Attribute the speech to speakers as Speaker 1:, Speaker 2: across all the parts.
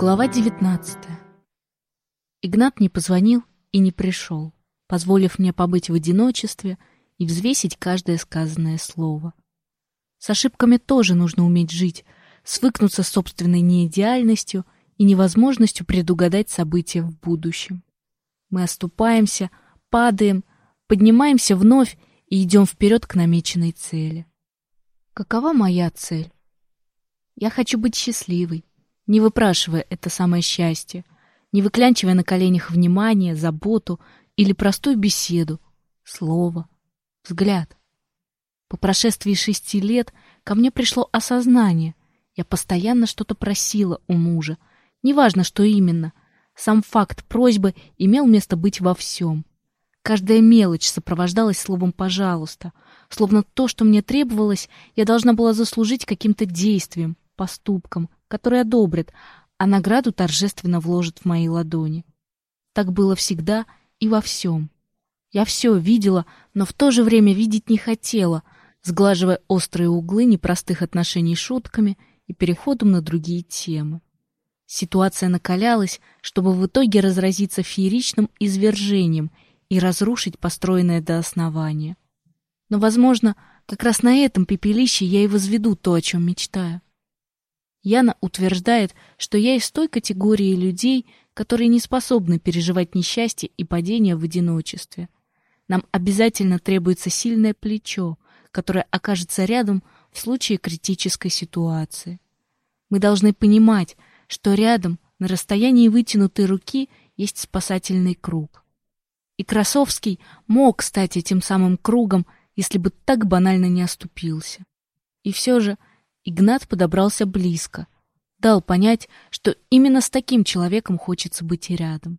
Speaker 1: Глава 19 Игнат не позвонил и не пришел, позволив мне побыть в одиночестве и взвесить каждое сказанное слово. С ошибками тоже нужно уметь жить, свыкнуться с собственной неидеальностью и невозможностью предугадать события в будущем. Мы оступаемся, падаем, поднимаемся вновь и идем вперед к намеченной цели. Какова моя цель? Я хочу быть счастливой, не выпрашивая это самое счастье, не выклянчивая на коленях внимание, заботу или простую беседу, слово, взгляд. По прошествии шести лет ко мне пришло осознание. Я постоянно что-то просила у мужа. Неважно, что именно. Сам факт просьбы имел место быть во всем. Каждая мелочь сопровождалась словом «пожалуйста», словно то, что мне требовалось, я должна была заслужить каким-то действием, поступком, который одобрит, а награду торжественно вложит в мои ладони. Так было всегда и во всем. Я все видела, но в то же время видеть не хотела, сглаживая острые углы непростых отношений шутками и переходом на другие темы. Ситуация накалялась, чтобы в итоге разразиться фееричным извержением и разрушить построенное до основания. Но, возможно, как раз на этом пепелище я и возведу то, о чем мечтаю. Яна утверждает, что я из той категории людей, которые не способны переживать несчастье и падение в одиночестве. Нам обязательно требуется сильное плечо, которое окажется рядом в случае критической ситуации. Мы должны понимать, что рядом, на расстоянии вытянутой руки, есть спасательный круг. И Красовский мог стать этим самым кругом, если бы так банально не оступился. И все же Игнат подобрался близко, дал понять, что именно с таким человеком хочется быть и рядом.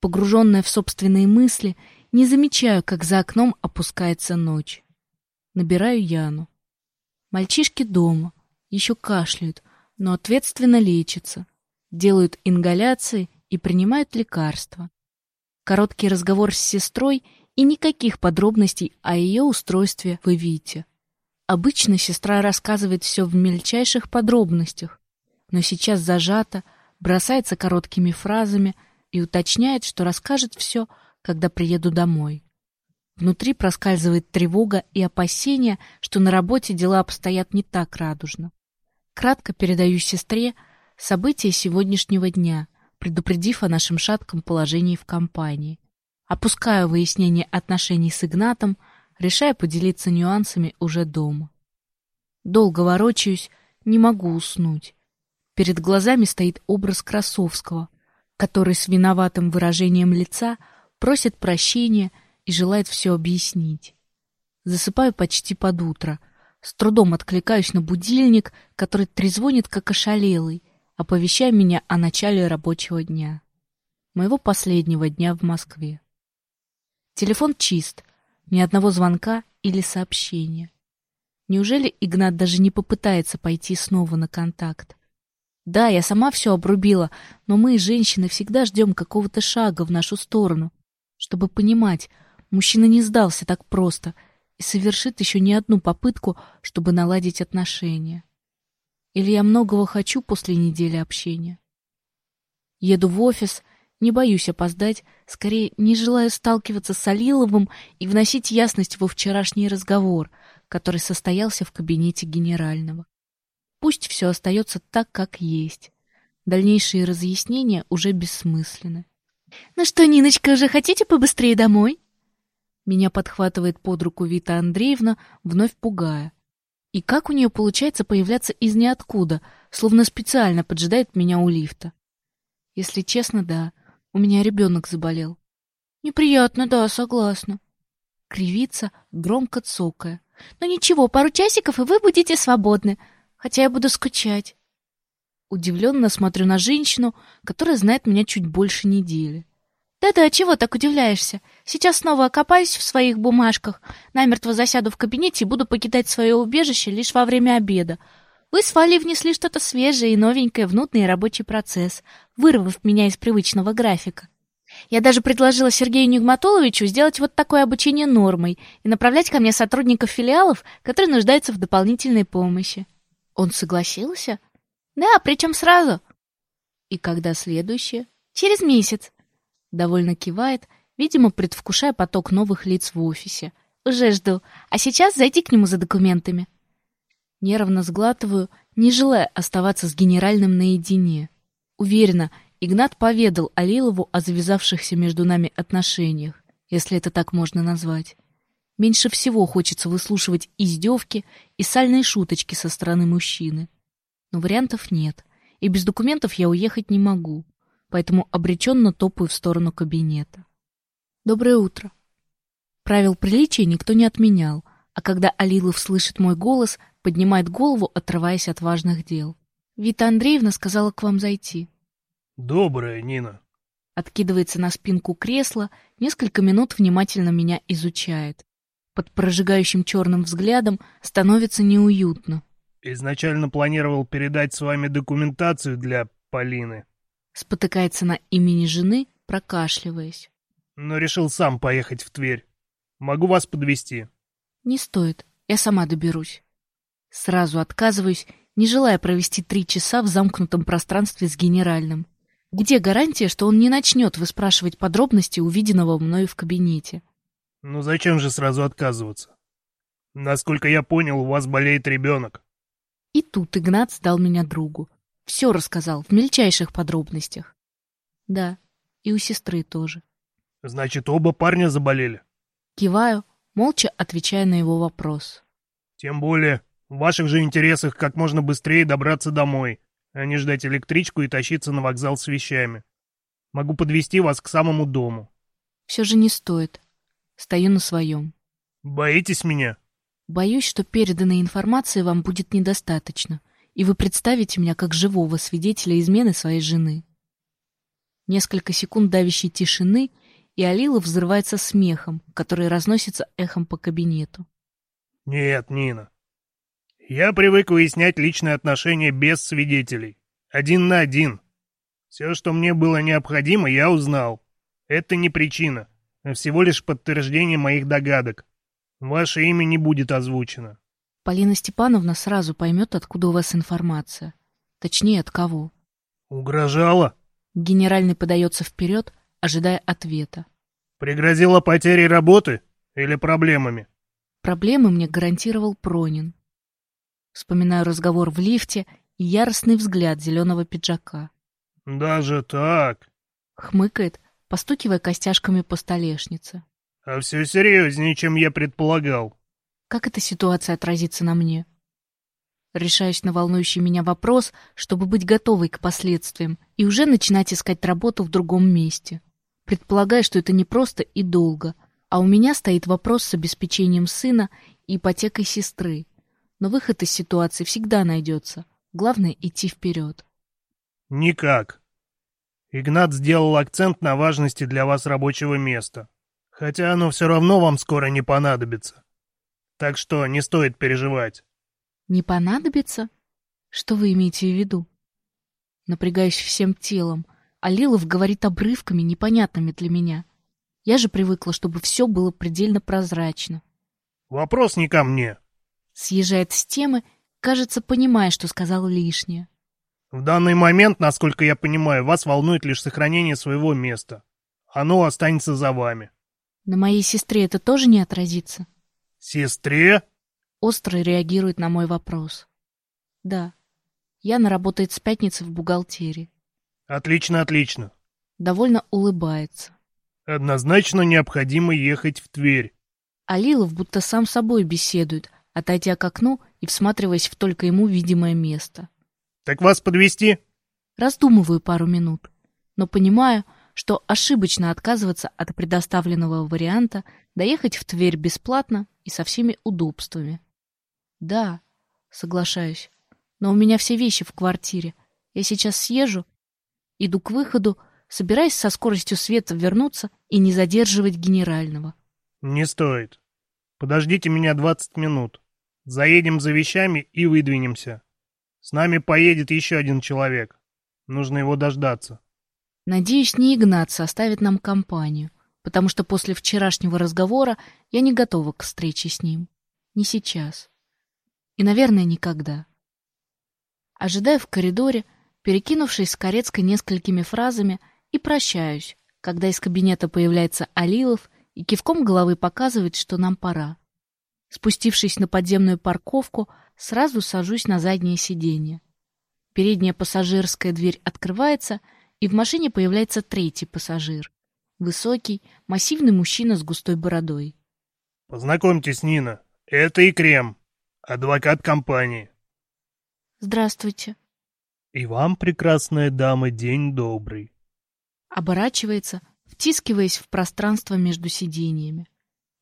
Speaker 1: Погруженная в собственные мысли, не замечаю, как за окном опускается ночь. Набираю Яну. Мальчишки дома, еще кашляют, но ответственно лечатся, делают ингаляции и принимают лекарства. Короткий разговор с сестрой и никаких подробностей о ее устройстве в Ивите. Обычно сестра рассказывает все в мельчайших подробностях, но сейчас зажата, бросается короткими фразами и уточняет, что расскажет все, когда приеду домой. Внутри проскальзывает тревога и опасение, что на работе дела обстоят не так радужно. Кратко передаю сестре события сегодняшнего дня, предупредив о нашем шатком положении в компании. Опускаю выяснение отношений с Игнатом, решая поделиться нюансами уже дома. Долго ворочаюсь, не могу уснуть. Перед глазами стоит образ Красовского, который с виноватым выражением лица просит прощения и желает все объяснить. Засыпаю почти под утро, с трудом откликаюсь на будильник, который трезвонит как ошалелый, оповещая меня о начале рабочего дня. Моего последнего дня в Москве. Телефон чист — ни одного звонка или сообщения. Неужели Игнат даже не попытается пойти снова на контакт? Да, я сама все обрубила, но мы, женщины, всегда ждем какого-то шага в нашу сторону, чтобы понимать, мужчина не сдался так просто и совершит еще не одну попытку, чтобы наладить отношения. Или я многого хочу после недели общения? Еду в офис — не боюсь опоздать, скорее не желаю сталкиваться с Алиловым и вносить ясность во вчерашний разговор, который состоялся в кабинете генерального. Пусть все остается так, как есть. Дальнейшие разъяснения уже бессмысленны. «Ну что, Ниночка, уже хотите побыстрее домой?» Меня подхватывает под руку Вита Андреевна, вновь пугая. И как у нее получается появляться из ниоткуда, словно специально поджидает меня у лифта? Если честно, да. У меня ребенок заболел. Неприятно, да, согласна. Кривится, громко цокая. Но ничего, пару часиков, и вы будете свободны. Хотя я буду скучать. Удивленно смотрю на женщину, которая знает меня чуть больше недели. Да-да, чего так удивляешься? Сейчас снова окопаюсь в своих бумажках, намертво засяду в кабинете и буду покидать свое убежище лишь во время обеда. Вы с Валей внесли что-то свежее и новенькое в нудный рабочий процесс, вырвав меня из привычного графика. Я даже предложила Сергею Нигматуловичу сделать вот такое обучение нормой и направлять ко мне сотрудников филиалов, которые нуждаются в дополнительной помощи. Он согласился? Да, причем сразу. И когда следующее? Через месяц. Довольно кивает, видимо, предвкушая поток новых лиц в офисе. Уже жду. А сейчас зайди к нему за документами. Нервно сглатываю, не желая оставаться с генеральным наедине. Уверена, Игнат поведал Алилову о завязавшихся между нами отношениях, если это так можно назвать. Меньше всего хочется выслушивать издевки и сальные шуточки со стороны мужчины. Но вариантов нет, и без документов я уехать не могу, поэтому обреченно топаю в сторону кабинета. Доброе утро. Правил приличия никто не отменял, а когда Алилов слышит мой голос, поднимает голову, отрываясь от важных дел. Вита Андреевна сказала к вам зайти.
Speaker 2: Доброе, Нина.
Speaker 1: Откидывается на спинку кресла, несколько минут внимательно меня изучает. Под прожигающим черным взглядом становится неуютно.
Speaker 2: Изначально планировал передать с вами документацию для Полины.
Speaker 1: Спотыкается на имени жены, прокашливаясь.
Speaker 2: Но решил сам поехать в Тверь. Могу вас подвести.
Speaker 1: Не стоит, я сама доберусь. Сразу отказываюсь, не желая провести три часа в замкнутом пространстве с генеральным. Где гарантия, что он не начнет выспрашивать подробности увиденного мною в кабинете?
Speaker 2: Ну зачем же сразу отказываться? Насколько я понял, у вас болеет ребенок.
Speaker 1: И тут Игнат сдал меня другу. Все рассказал, в мельчайших подробностях. Да, и у сестры тоже.
Speaker 2: Значит, оба парня заболели?
Speaker 1: Киваю, молча отвечая на его вопрос.
Speaker 2: Тем более, в ваших же интересах как можно быстрее добраться домой, а не ждать электричку и тащиться на вокзал с вещами. Могу подвести вас к самому дому.
Speaker 1: Все же не стоит. Стою на своем.
Speaker 2: Боитесь меня?
Speaker 1: Боюсь, что переданной информации вам будет недостаточно, и вы представите меня как живого свидетеля измены своей жены. Несколько секунд давящей тишины, и Алила взрывается смехом, который разносится эхом по кабинету.
Speaker 2: Нет, Нина, я привык выяснять личные отношения без свидетелей. Один на один. Все, что мне было необходимо, я узнал. Это не причина, а всего лишь подтверждение моих догадок. Ваше имя не будет озвучено.
Speaker 1: Полина Степановна сразу поймет, откуда у вас информация. Точнее, от кого.
Speaker 2: Угрожала?
Speaker 1: Генеральный подается вперед, ожидая ответа.
Speaker 2: Пригрозила потерей работы или проблемами?
Speaker 1: Проблемы мне гарантировал Пронин. Вспоминаю разговор в лифте и яростный взгляд зеленого пиджака.
Speaker 2: «Даже так?»
Speaker 1: — хмыкает, постукивая костяшками по столешнице.
Speaker 2: «А все серьезнее, чем я предполагал».
Speaker 1: Как эта ситуация отразится на мне? Решаюсь на волнующий меня вопрос, чтобы быть готовой к последствиям и уже начинать искать работу в другом месте. Предполагаю, что это не просто и долго, а у меня стоит вопрос с обеспечением сына и ипотекой сестры. Но выход из ситуации всегда найдется. Главное — идти вперед.
Speaker 2: Никак. Игнат сделал акцент на важности для вас рабочего места. Хотя оно все равно вам скоро не понадобится. Так что не стоит переживать.
Speaker 1: Не понадобится? Что вы имеете в виду? Напрягаюсь всем телом, а Лилов говорит обрывками, непонятными для меня. Я же привыкла, чтобы все было предельно прозрачно.
Speaker 2: Вопрос не ко мне.
Speaker 1: Съезжает с темы, кажется, понимая, что сказал лишнее.
Speaker 2: В данный момент, насколько я понимаю, вас волнует лишь сохранение своего места. Оно останется за вами.
Speaker 1: На моей сестре это тоже не отразится?
Speaker 2: Сестре?
Speaker 1: Остро реагирует на мой вопрос. Да. Яна работает с пятницы в бухгалтерии.
Speaker 2: Отлично, отлично.
Speaker 1: Довольно улыбается.
Speaker 2: Однозначно необходимо ехать в Тверь.
Speaker 1: Алилов будто сам собой беседует, отойдя к окну и всматриваясь в только ему видимое место.
Speaker 2: «Так вас подвести?
Speaker 1: Раздумываю пару минут, но понимаю, что ошибочно отказываться от предоставленного варианта доехать в Тверь бесплатно и со всеми удобствами. Да, соглашаюсь, но у меня все вещи в квартире. Я сейчас съезжу, иду к выходу, собираясь со скоростью света вернуться и не задерживать генерального.
Speaker 2: Не стоит. Подождите меня двадцать минут. Заедем за вещами и выдвинемся. С нами поедет еще один человек. Нужно его дождаться.
Speaker 1: Надеюсь, не Игнат составит нам компанию, потому что после вчерашнего разговора я не готова к встрече с ним. Не сейчас. И, наверное, никогда. Ожидая в коридоре, перекинувшись с Корецкой несколькими фразами, и прощаюсь, когда из кабинета появляется Алилов и кивком головы показывает, что нам пора. Спустившись на подземную парковку, сразу сажусь на заднее сиденье. Передняя пассажирская дверь открывается, и в машине появляется третий пассажир. Высокий, массивный мужчина с густой бородой.
Speaker 2: Познакомьтесь, Нина. Это и Крем, адвокат компании.
Speaker 1: Здравствуйте.
Speaker 2: И вам, прекрасная дама, день добрый.
Speaker 1: Оборачивается, втискиваясь в пространство между сиденьями.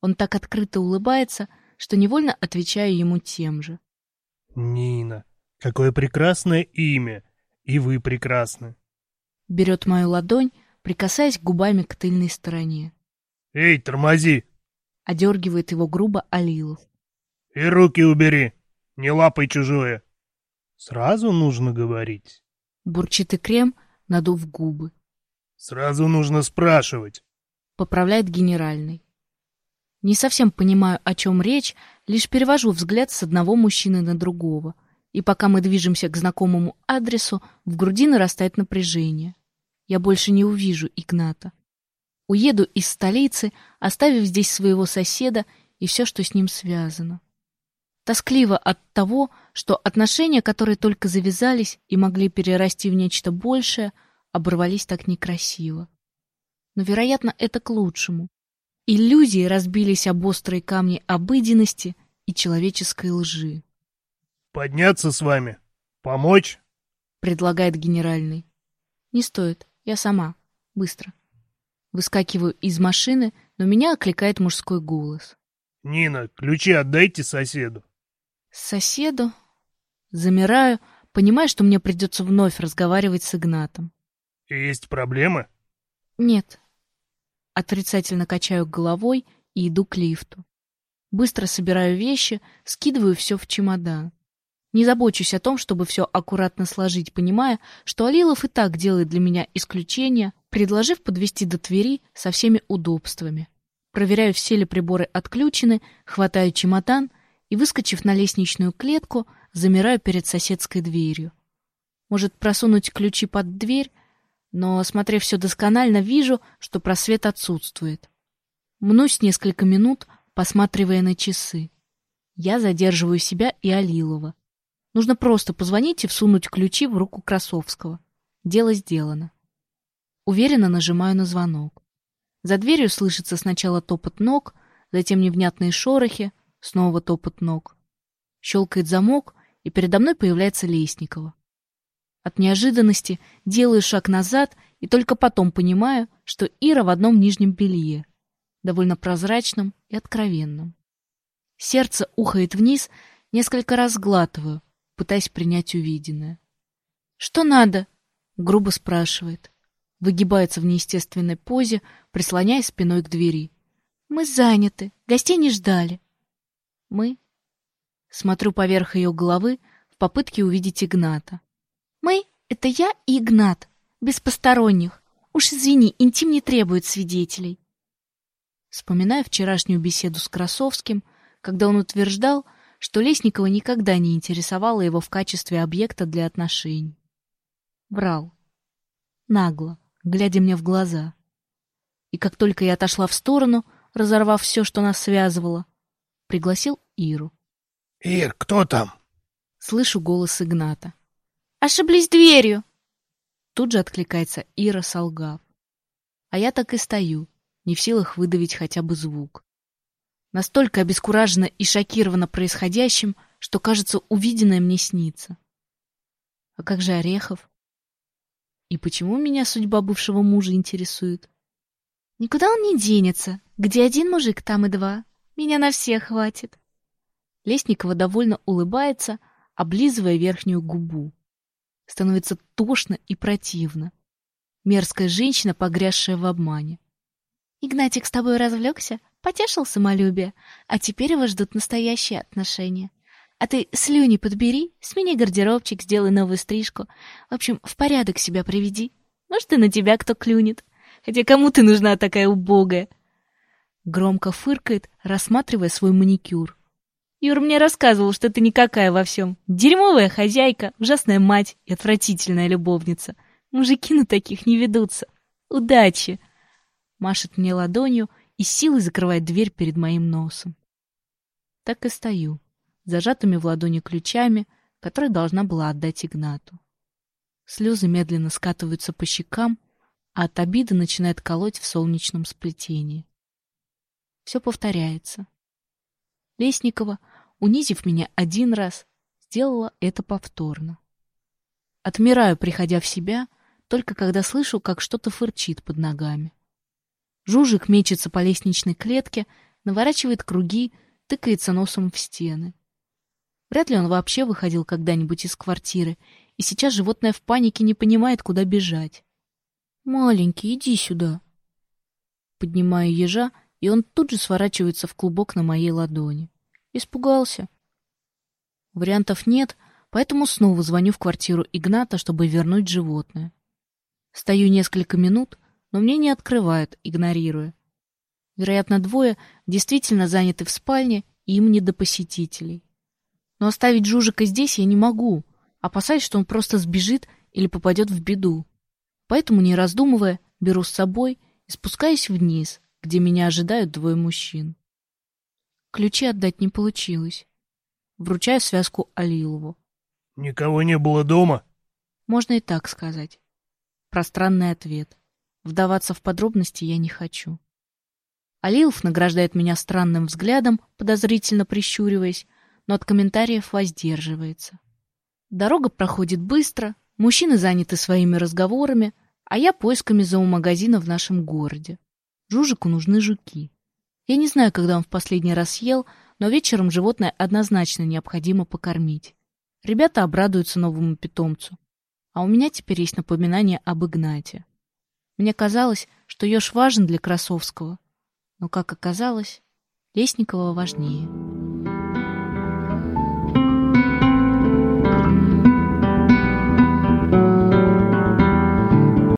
Speaker 1: Он так открыто улыбается, что невольно отвечаю ему тем же.
Speaker 2: Нина, какое прекрасное имя, и вы прекрасны.
Speaker 1: Берет мою ладонь, прикасаясь губами к тыльной стороне.
Speaker 2: Эй, тормози!
Speaker 1: Одергивает его грубо Алилов.
Speaker 2: И руки убери, не лапай чужое. Сразу нужно говорить.
Speaker 1: Бурчит и крем, надув губы.
Speaker 2: Сразу нужно спрашивать.
Speaker 1: Поправляет генеральный. Не совсем понимаю, о чем речь, лишь перевожу взгляд с одного мужчины на другого. И пока мы движемся к знакомому адресу, в груди нарастает напряжение. Я больше не увижу Игната. Уеду из столицы, оставив здесь своего соседа и все, что с ним связано. Тоскливо от того, что отношения, которые только завязались и могли перерасти в нечто большее, оборвались так некрасиво. Но, вероятно, это к лучшему. Иллюзии разбились об острые камни обыденности и человеческой лжи.
Speaker 2: «Подняться с вами? Помочь?»
Speaker 1: — предлагает генеральный. «Не стоит, я сама. Быстро». Выскакиваю из машины, но меня окликает мужской голос.
Speaker 2: «Нина, ключи отдайте соседу».
Speaker 1: «Соседу?» Замираю, понимая, что мне придется вновь разговаривать с Игнатом.
Speaker 2: «Есть проблемы?»
Speaker 1: «Нет». Отрицательно качаю головой и иду к лифту. Быстро собираю вещи, скидываю все в чемодан. Не забочусь о том, чтобы все аккуратно сложить, понимая, что Алилов и так делает для меня исключение, предложив подвести до Твери со всеми удобствами. Проверяю, все ли приборы отключены, хватаю чемодан — и, выскочив на лестничную клетку, замираю перед соседской дверью. Может, просунуть ключи под дверь, но, осмотрев все досконально, вижу, что просвет отсутствует. Мнусь несколько минут, посматривая на часы. Я задерживаю себя и Алилова. Нужно просто позвонить и всунуть ключи в руку Красовского. Дело сделано. Уверенно нажимаю на звонок. За дверью слышится сначала топот ног, затем невнятные шорохи, Снова топот ног. Щелкает замок, и передо мной появляется Лесникова. От неожиданности делаю шаг назад и только потом понимаю, что Ира в одном нижнем белье, довольно прозрачном и откровенном. Сердце ухает вниз, несколько раз сглатываю, пытаясь принять увиденное. «Что надо?» — грубо спрашивает. Выгибается в неестественной позе, прислоняясь спиной к двери. «Мы заняты, гостей не ждали». Мы? Смотрю поверх ее головы в попытке увидеть Игната. Мы — это я и Игнат, без посторонних. Уж извини, интим не требует свидетелей. Вспоминаю вчерашнюю беседу с Красовским, когда он утверждал, что Лесникова никогда не интересовала его в качестве объекта для отношений. Врал. Нагло, глядя мне в глаза. И как только я отошла в сторону, разорвав все, что нас связывало, пригласил Иру.
Speaker 2: «Ир, кто там?»
Speaker 1: Слышу голос Игната. «Ошиблись дверью!» Тут же откликается Ира, солгав. А я так и стою, не в силах выдавить хотя бы звук. Настолько обескуражена и шокирована происходящим, что, кажется, увиденное мне снится. А как же Орехов? И почему меня судьба бывшего мужа интересует? Никуда он не денется. Где один мужик, там и два. Меня на всех хватит. Лесникова довольно улыбается, облизывая верхнюю губу. Становится тошно и противно. Мерзкая женщина, погрязшая в обмане. Игнатик с тобой развлекся, потешил самолюбие, а теперь его ждут настоящие отношения. А ты слюни подбери, смени гардеробчик, сделай новую стрижку. В общем, в порядок себя приведи. Может, и на тебя кто клюнет. Хотя кому ты нужна такая убогая? Громко фыркает, рассматривая свой маникюр. Юр мне рассказывал, что ты никакая во всем. Дерьмовая хозяйка, ужасная мать и отвратительная любовница. Мужики на таких не ведутся. Удачи!» Машет мне ладонью и силой закрывает дверь перед моим носом. Так и стою, зажатыми в ладони ключами, которые должна была отдать Игнату. Слезы медленно скатываются по щекам, а от обиды начинает колоть в солнечном сплетении. Все повторяется. Лесникова, унизив меня один раз, сделала это повторно. Отмираю, приходя в себя, только когда слышу, как что-то фырчит под ногами. Жужик мечется по лестничной клетке, наворачивает круги, тыкается носом в стены. Вряд ли он вообще выходил когда-нибудь из квартиры, и сейчас животное в панике не понимает, куда бежать. «Маленький, иди сюда!» Поднимаю ежа, и он тут же сворачивается в клубок на моей ладони. Испугался. Вариантов нет, поэтому снова звоню в квартиру Игната, чтобы вернуть животное. Стою несколько минут, но мне не открывают, игнорируя. Вероятно, двое действительно заняты в спальне, и им не до посетителей. Но оставить Жужика здесь я не могу, опасаясь, что он просто сбежит или попадет в беду. Поэтому, не раздумывая, беру с собой и спускаюсь вниз, где меня ожидают двое мужчин. Ключи отдать не получилось. Вручаю связку Алилову.
Speaker 2: «Никого не было дома?»
Speaker 1: Можно и так сказать. Пространный ответ. Вдаваться в подробности я не хочу. Алилов награждает меня странным взглядом, подозрительно прищуриваясь, но от комментариев воздерживается. Дорога проходит быстро, мужчины заняты своими разговорами, а я поисками зоомагазина в нашем городе. Жужику нужны жуки. Я не знаю, когда он в последний раз съел, но вечером животное однозначно необходимо покормить. Ребята обрадуются новому питомцу. А у меня теперь есть напоминание об Игнате. Мне казалось, что еж важен для Красовского, но, как оказалось, Лесникова важнее.